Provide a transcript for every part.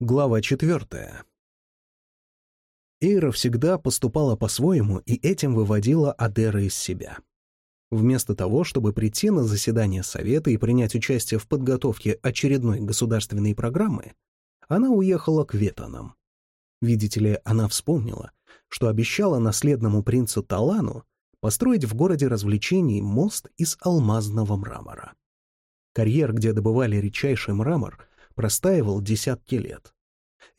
Глава четвертая. Эйра всегда поступала по-своему и этим выводила Адера из себя. Вместо того, чтобы прийти на заседание Совета и принять участие в подготовке очередной государственной программы, она уехала к Ветанам. Видите ли, она вспомнила, что обещала наследному принцу Талану построить в городе развлечений мост из алмазного мрамора. Карьер, где добывали редчайший мрамор, простаивал десятки лет.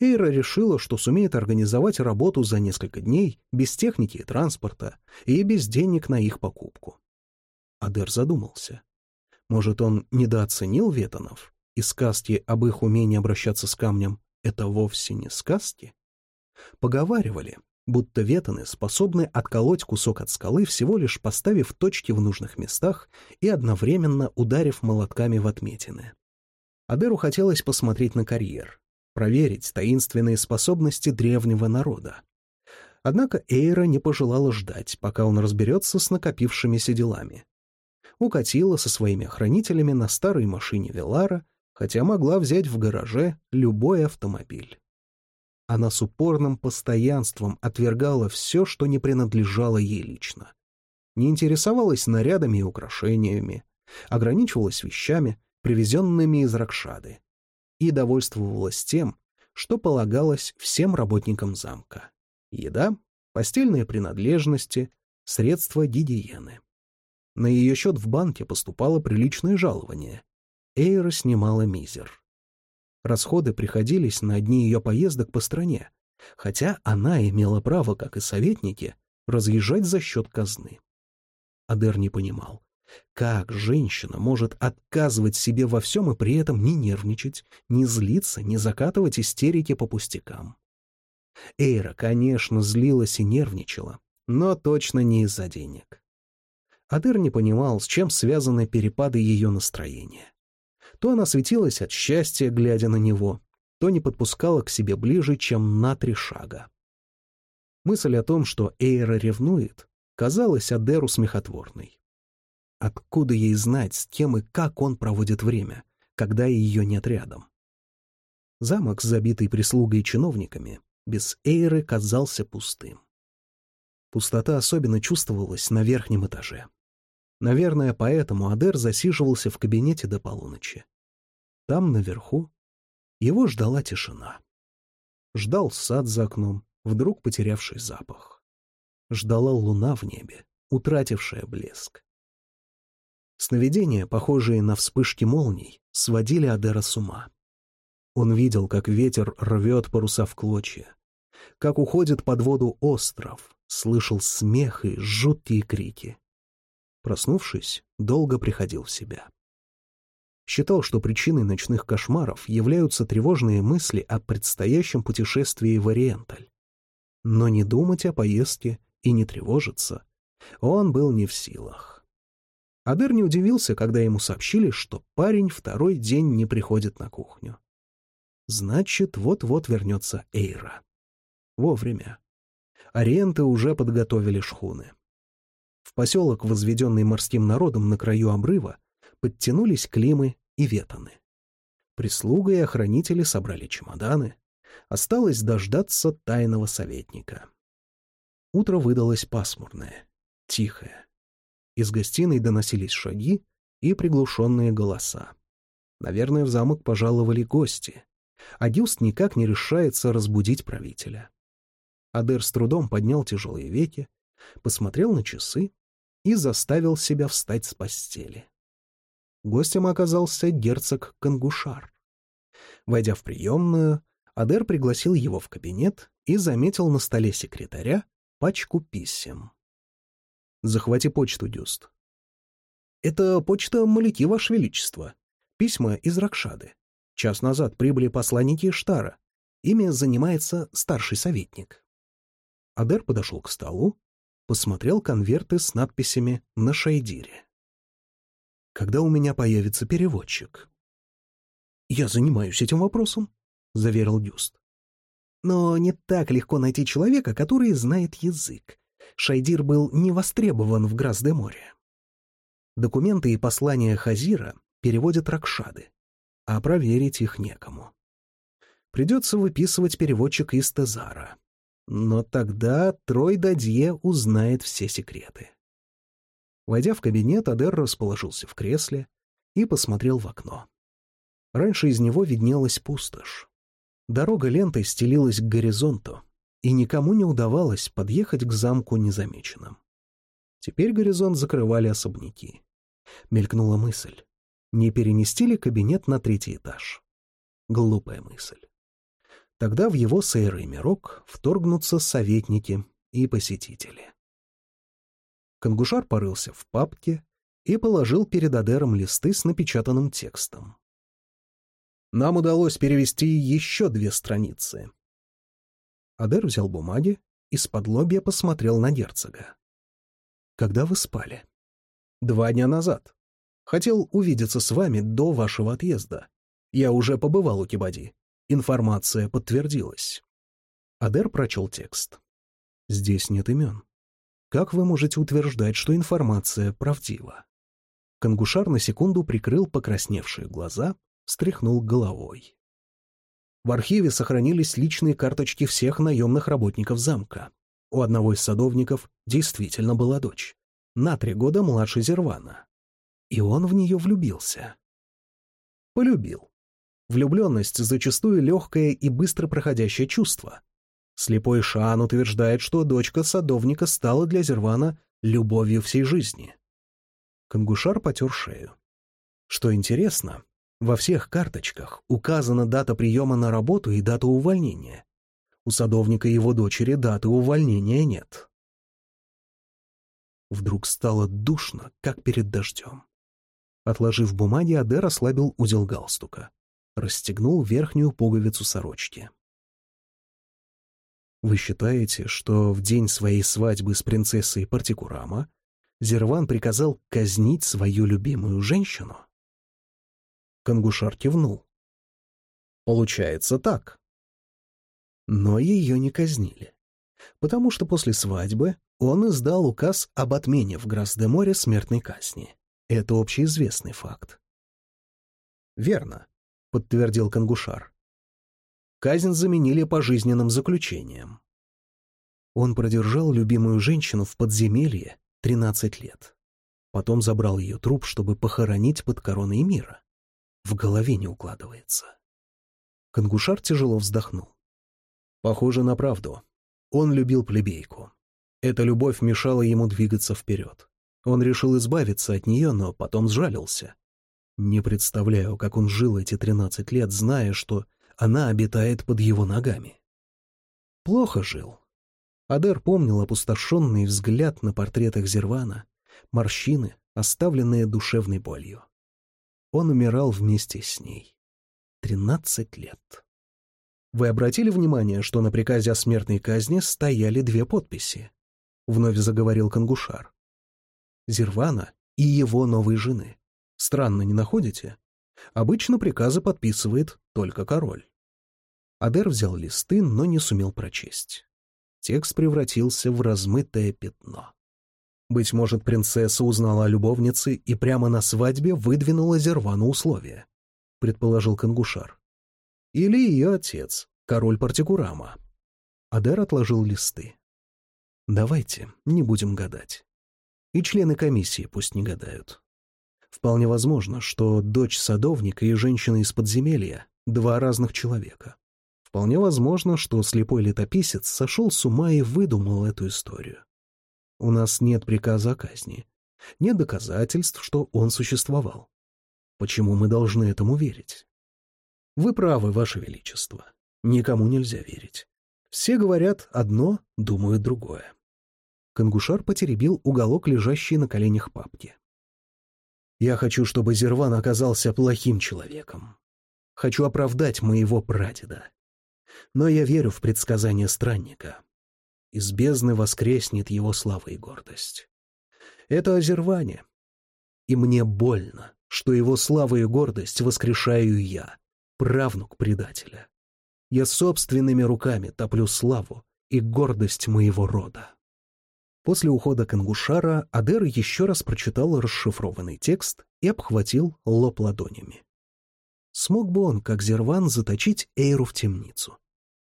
Эйра решила, что сумеет организовать работу за несколько дней без техники и транспорта и без денег на их покупку. Адер задумался. Может, он недооценил ветонов, и сказки об их умении обращаться с камнем — это вовсе не сказки? Поговаривали, будто ветоны способны отколоть кусок от скалы, всего лишь поставив точки в нужных местах и одновременно ударив молотками в отметины. Адеру хотелось посмотреть на карьер, проверить таинственные способности древнего народа. Однако Эйра не пожелала ждать, пока он разберется с накопившимися делами. Укатила со своими охранителями на старой машине Велара, хотя могла взять в гараже любой автомобиль. Она с упорным постоянством отвергала все, что не принадлежало ей лично. Не интересовалась нарядами и украшениями, ограничивалась вещами, привезенными из Ракшады, и довольствовалась тем, что полагалось всем работникам замка. Еда, постельные принадлежности, средства гигиены. На ее счет в банке поступало приличное жалование. Эйра снимала мизер. Расходы приходились на одни ее поездок по стране, хотя она имела право, как и советники, разъезжать за счет казны. Адер не понимал, как женщина может отказывать себе во всем и при этом не нервничать, не злиться, не закатывать истерики по пустякам? Эйра, конечно, злилась и нервничала, но точно не из-за денег. Адер не понимал, с чем связаны перепады ее настроения. То она светилась от счастья, глядя на него, то не подпускала к себе ближе, чем на три шага. Мысль о том, что Эйра ревнует, казалась Адеру смехотворной. Откуда ей знать, с кем и как он проводит время, когда ее нет рядом? Замок, забитый прислугой и чиновниками, без Эйры казался пустым. Пустота особенно чувствовалась на верхнем этаже. Наверное, поэтому Адер засиживался в кабинете до полуночи. Там, наверху, его ждала тишина. Ждал сад за окном, вдруг потерявший запах. Ждала луна в небе, утратившая блеск. Сновидения, похожие на вспышки молний, сводили Адера с ума. Он видел, как ветер рвет паруса в клочья, как уходит под воду остров, слышал смех и жуткие крики. Проснувшись, долго приходил в себя. Считал, что причиной ночных кошмаров являются тревожные мысли о предстоящем путешествии в Ориенталь. Но не думать о поездке и не тревожиться он был не в силах. Адер не удивился, когда ему сообщили, что парень второй день не приходит на кухню. Значит, вот-вот вернется Эйра. Вовремя. Ориенты уже подготовили шхуны. В поселок, возведенный морским народом на краю обрыва, подтянулись Климы и Ветаны. Прислуга и охранители собрали чемоданы. Осталось дождаться тайного советника. Утро выдалось пасмурное, тихое. Из гостиной доносились шаги и приглушенные голоса. Наверное, в замок пожаловали гости. А Дюст никак не решается разбудить правителя. Адер с трудом поднял тяжелые веки, посмотрел на часы и заставил себя встать с постели. Гостем оказался герцог Кангушар. Войдя в приемную, Адер пригласил его в кабинет и заметил на столе секретаря пачку писем. Захвати почту, Дюст. Это почта Маляки, Ваше Величество. Письма из Ракшады. Час назад прибыли посланники Штара. Ими занимается старший советник. Адер подошел к столу, посмотрел конверты с надписями на шайдире. «Когда у меня появится переводчик?» «Я занимаюсь этим вопросом», — заверил Дюст. «Но не так легко найти человека, который знает язык. Шайдир был не востребован в Грас-де-Море. Документы и послания Хазира переводят Ракшады, а проверить их некому. Придется выписывать переводчик из Тезара. Но тогда Трой Дадье узнает все секреты. Войдя в кабинет, Адер расположился в кресле и посмотрел в окно. Раньше из него виднелась пустошь. Дорога лентой стелилась к горизонту, и никому не удавалось подъехать к замку незамеченным. Теперь горизонт закрывали особняки. Мелькнула мысль. Не перенести ли кабинет на третий этаж? Глупая мысль. Тогда в его сейрый мирок вторгнутся советники и посетители. Кангушар порылся в папке и положил перед Адером листы с напечатанным текстом. Нам удалось перевести еще две страницы. Адер взял бумаги и с подлобья посмотрел на герцога. «Когда вы спали?» «Два дня назад. Хотел увидеться с вами до вашего отъезда. Я уже побывал у Кибади. Информация подтвердилась». Адер прочел текст. «Здесь нет имен. Как вы можете утверждать, что информация правдива? Кангушар на секунду прикрыл покрасневшие глаза, встряхнул головой. В архиве сохранились личные карточки всех наемных работников замка. У одного из садовников действительно была дочь, на три года младше Зервана. И он в нее влюбился. Полюбил. Влюбленность зачастую легкое и быстро проходящее чувство, Слепой Шан утверждает, что дочка садовника стала для Зервана любовью всей жизни. Кангушар потер шею. Что интересно, во всех карточках указана дата приема на работу и дата увольнения. У садовника и его дочери даты увольнения нет. Вдруг стало душно, как перед дождем. Отложив бумаги, Адер ослабил узел галстука. Расстегнул верхнюю пуговицу сорочки. Вы считаете, что в день своей свадьбы с принцессой Партикурама Зерван приказал казнить свою любимую женщину? Кангушар кивнул. Получается так. Но ее не казнили, потому что после свадьбы он издал указ об отмене в Грас-де-Море смертной казни. Это общеизвестный факт. «Верно», — подтвердил Кангушар казнь заменили пожизненным заключением. Он продержал любимую женщину в подземелье 13 лет. Потом забрал ее труп, чтобы похоронить под короной мира. В голове не укладывается. Кангушар тяжело вздохнул. Похоже на правду. Он любил плебейку. Эта любовь мешала ему двигаться вперед. Он решил избавиться от нее, но потом сжалился. Не представляю, как он жил эти тринадцать лет, зная, что она обитает под его ногами. Плохо жил. Адер помнил опустошенный взгляд на портретах Зервана, морщины, оставленные душевной болью. Он умирал вместе с ней. Тринадцать лет. Вы обратили внимание, что на приказе о смертной казни стояли две подписи? Вновь заговорил Кангушар. Зервана и его новой жены. Странно, не находите? Обычно приказы подписывает только король. Адер взял листы, но не сумел прочесть. Текст превратился в размытое пятно. Быть может, принцесса узнала о любовнице и прямо на свадьбе выдвинула Зервану условия, предположил Кангушар. Или ее отец, король Партикурама. Адер отложил листы. Давайте, не будем гадать. И члены комиссии пусть не гадают. Вполне возможно, что дочь садовника и женщина из подземелья — два разных человека. Вполне возможно, что слепой летописец сошел с ума и выдумал эту историю. У нас нет приказа о казни, нет доказательств, что он существовал. Почему мы должны этому верить? Вы правы, Ваше Величество. Никому нельзя верить. Все говорят одно, думают другое. Кангушар потеребил уголок лежащей на коленях папки. Я хочу, чтобы Зерван оказался плохим человеком. Хочу оправдать моего прадеда но я верю в предсказание странника. Из бездны воскреснет его слава и гордость. Это озервание. И мне больно, что его слава и гордость воскрешаю я, правнук предателя. Я собственными руками топлю славу и гордость моего рода. После ухода Кангушара Адер еще раз прочитал расшифрованный текст и обхватил лоб ладонями. смог бы он, как Зерван, заточить Эйру в темницу,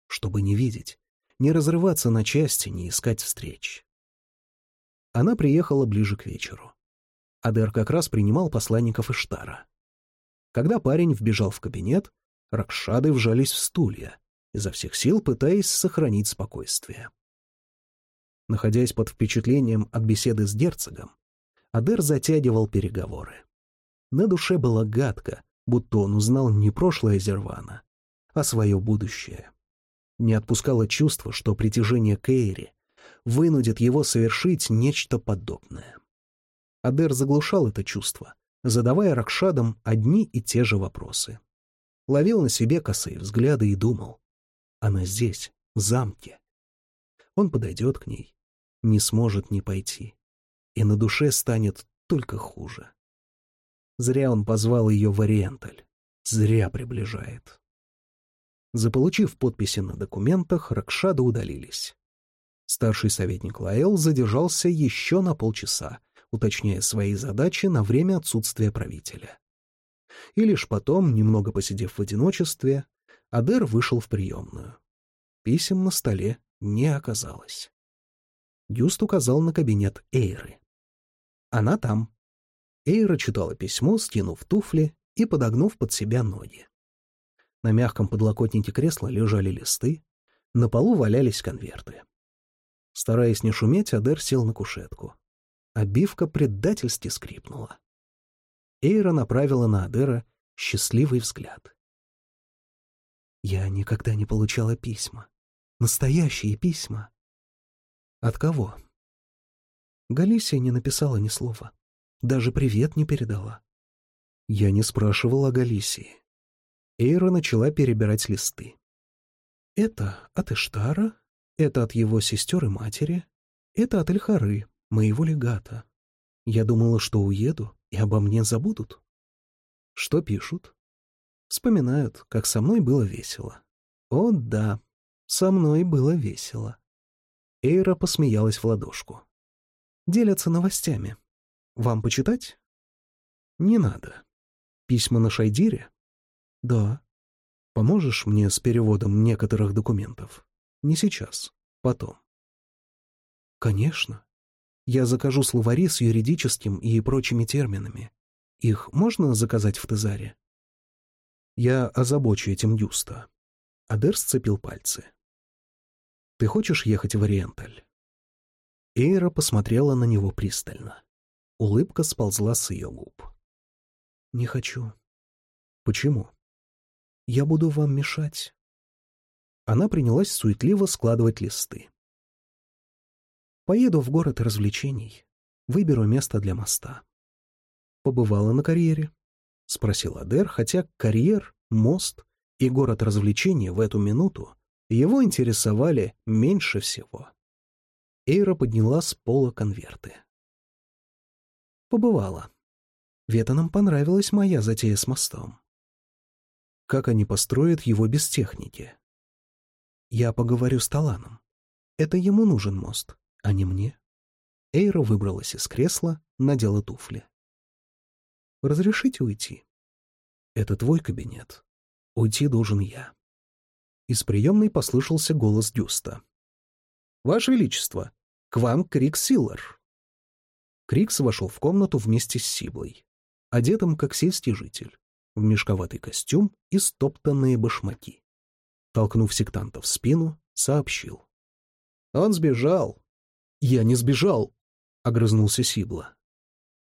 чтобы не видеть, не разрываться на части, не искать встреч. Она приехала ближе к вечеру. Адер как раз принимал посланников Иштара. Когда парень вбежал в кабинет, Ракшады вжались в стулья, изо всех сил пытаясь сохранить спокойствие. Находясь под впечатлением от беседы с герцогом, Адер затягивал переговоры. На душе было гадко, будто он узнал не прошлое Зервана, а свое будущее. Не отпускало чувство, что притяжение Кейри вынудит его совершить нечто подобное. Адер заглушал это чувство, задавая Ракшадам одни и те же вопросы. Ловил на себе косые взгляды и думал. Она здесь, в замке. Он подойдет к ней, не сможет не пойти, и на душе станет только хуже. Зря он позвал ее в Ориенталь. Зря приближает. Заполучив подписи на документах, Ракшады удалились. Старший советник Лаэл задержался еще на полчаса, уточняя свои задачи на время отсутствия правителя. И лишь потом, немного посидев в одиночестве, Адер вышел в приемную. Писем на столе не оказалось. Юст указал на кабинет Эйры. Она там. Эйра читала письмо, скинув туфли и подогнув под себя ноги. На мягком подлокотнике кресла лежали листы, на полу валялись конверты. Стараясь не шуметь, Адер сел на кушетку. Обивка предательски скрипнула. Эйра направила на Адера счастливый взгляд. «Я никогда не получала письма. Настоящие письма. От кого? Галисия не написала ни слова. Даже привет не передала. Я не спрашивал о Галисии. Эйра начала перебирать листы. Это от Иштара, это от его сестер и матери, это от Эльхары, моего легата. Я думала, что уеду, и обо мне забудут. Что пишут? Вспоминают, как со мной было весело. О, да, со мной было весело. Эйра посмеялась в ладошку. «Делятся новостями. Вам почитать?» «Не надо. Письма на Шайдире?» «Да. Поможешь мне с переводом некоторых документов? Не сейчас, потом». «Конечно. Я закажу словари с юридическим и прочими терминами. Их можно заказать в Тезаре?» «Я озабочу этим Юста». Адер сцепил пальцы. Ты хочешь ехать в Ориенталь?» Эйра посмотрела на него пристально. Улыбка сползла с ее губ. «Не хочу». «Почему?» «Я буду вам мешать». Она принялась суетливо складывать листы. «Поеду в город развлечений. Выберу место для моста». «Побывала на карьере?» — спросил Адер, хотя карьер, мост и город развлечений в эту минуту его интересовали меньше всего. Эйра подняла с пола конверты. Побывала. Ветанам понравилась моя затея с мостом. Как они построят его без техники? Я поговорю с Таланом. Это ему нужен мост, а не мне. Эйра выбралась из кресла, надела туфли. «Разрешите уйти?» «Это твой кабинет. Уйти должен я». Из приемной послышался голос Дюста. «Ваше Величество, к вам Крикс Силлар». Крикс вошел в комнату вместе с Сиблой, одетым как сельский житель, в мешковатый костюм и стоптанные башмаки. Толкнув сектанта в спину, сообщил. «Он сбежал». «Я не сбежал», — огрызнулся Сибла.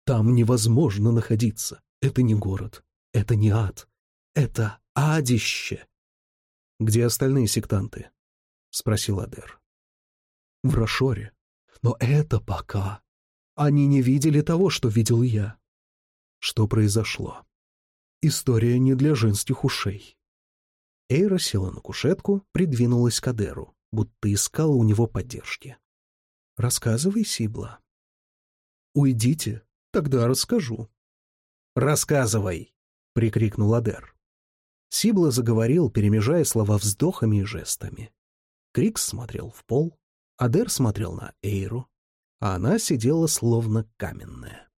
«Там невозможно находиться. Это не город. Это не ад. Это адище. «Где остальные сектанты?» — спросил Адер. «В Рошоре. Но это пока. Они не видели того, что видел я». «Что произошло?» «История не для женских ушей». Эйра села на кушетку, придвинулась к Адеру, будто искала у него поддержки. «Рассказывай, Сибла». «Уйдите, тогда расскажу». «Рассказывай!» — прикрикнул Адер. Сибла заговорил, перемежая слова вздохами и жестами. Крикс смотрел в пол, Адер смотрел на Эйру, а она сидела словно каменная.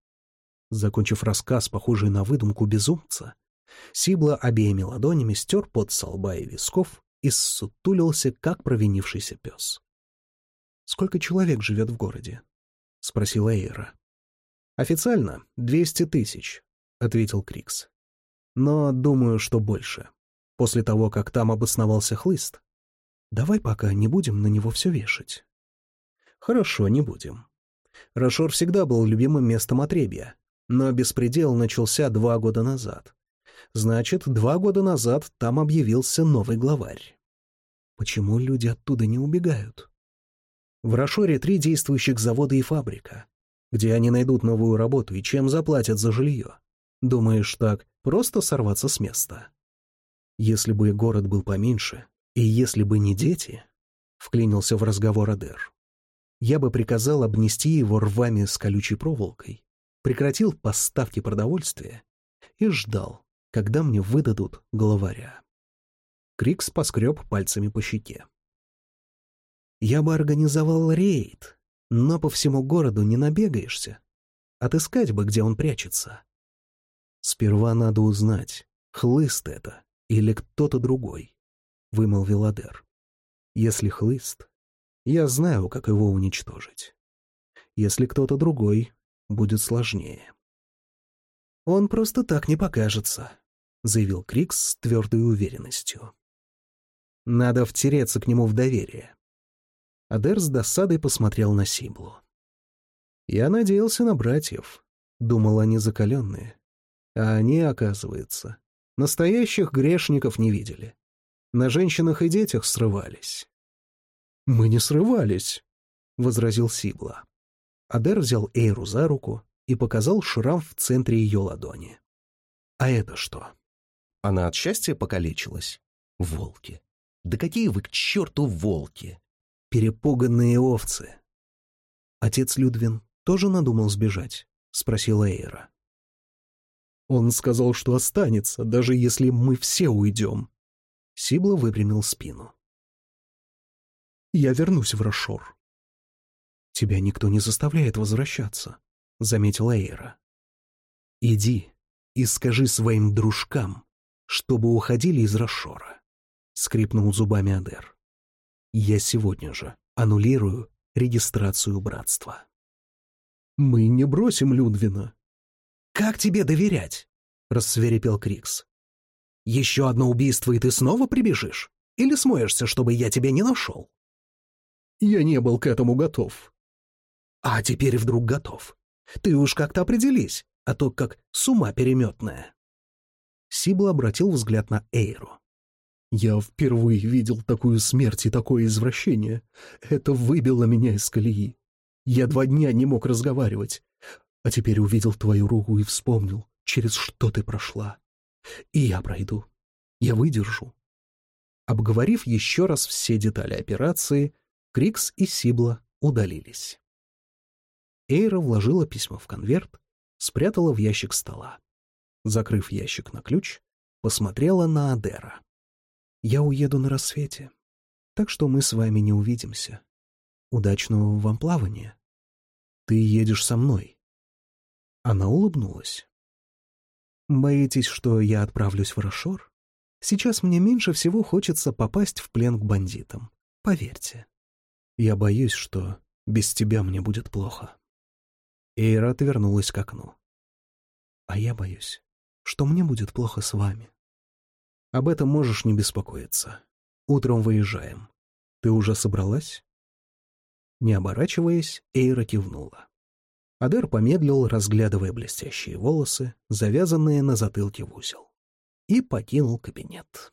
Закончив рассказ, похожий на выдумку безумца, Сибла обеими ладонями стер под со лба и висков и ссутулился, как провинившийся пес. «Сколько человек живет в городе?» — спросила Эйра. «Официально двести тысяч», — ответил Крикс. «Но думаю, что больше. После того, как там обосновался хлыст. Давай пока не будем на него все вешать». «Хорошо, не будем. Рошор всегда был любимым местом отребья, но беспредел начался два года назад. Значит, два года назад там объявился новый главарь. Почему люди оттуда не убегают? В Рошоре три действующих завода и фабрика. Где они найдут новую работу и чем заплатят за жилье? Думаешь, так просто сорваться с места? Если бы город был поменьше, и если бы не дети, — вклинился в разговор Адер, — я бы приказал обнести его рвами с колючей проволокой, прекратил поставки продовольствия и ждал, когда мне выдадут главаря. Крикс поскреб пальцами по щеке. Я бы организовал рейд, но по всему городу не набегаешься. Отыскать бы, где он прячется. Сперва надо узнать, хлыст это или кто-то другой, — вымолвил Адер. Если хлыст, я знаю, как его уничтожить. Если кто-то другой, будет сложнее. «Он просто так не покажется», — заявил Крикс с твердой уверенностью. «Надо втереться к нему в доверие». Адер с досадой посмотрел на Сиблу. «Я надеялся на братьев. Думал, они закаленные. А они, оказывается, настоящих грешников не видели. На женщинах и детях срывались». «Мы не срывались», — возразил Сибла. Адер взял Эйру за руку и показал шрам в центре ее ладони. «А это что?» Она от счастья покалечилась. «Волки! Да какие вы к черту волки! Перепуганные овцы!» «Отец Людвин тоже надумал сбежать?» — спросила Эйра. «Он сказал, что останется, даже если мы все уйдем». Сибла выпрямил спину. «Я вернусь в Рошор. «Тебя никто не заставляет возвращаться», — заметила Эйра. «Иди и скажи своим дружкам, чтобы уходили из Рошора», — скрипнул зубами Адер. «Я сегодня же аннулирую регистрацию братства». «Мы не бросим Людвина». «Как тебе доверять?» — рассверепел Крикс. «Еще одно убийство, и ты снова прибежишь? Или смоешься, чтобы я тебя не нашел?» «Я не был к этому готов», а теперь вдруг готов. Ты уж как-то определись, а то как с ума переметная. Сибла обратил взгляд на Эйру. Я впервые видел такую смерть и такое извращение. Это выбило меня из колеи. Я два дня не мог разговаривать. А теперь увидел твою руку и вспомнил, через что ты прошла. И я пройду. Я выдержу. Обговорив еще раз все детали операции, Крикс и Сибла удалились. Эйра вложила письмо в конверт, спрятала в ящик стола. Закрыв ящик на ключ, посмотрела на Адера. «Я уеду на рассвете, так что мы с вами не увидимся. Удачного вам плавания. Ты едешь со мной». Она улыбнулась. «Боитесь, что я отправлюсь в Рошор? Сейчас мне меньше всего хочется попасть в плен к бандитам. Поверьте. Я боюсь, что без тебя мне будет плохо». Эйра отвернулась к окну. «А я боюсь, что мне будет плохо с вами. Об этом можешь не беспокоиться. Утром выезжаем. Ты уже собралась?» Не оборачиваясь, Эйра кивнула. Адер помедлил, разглядывая блестящие волосы, завязанные на затылке в узел, и покинул кабинет.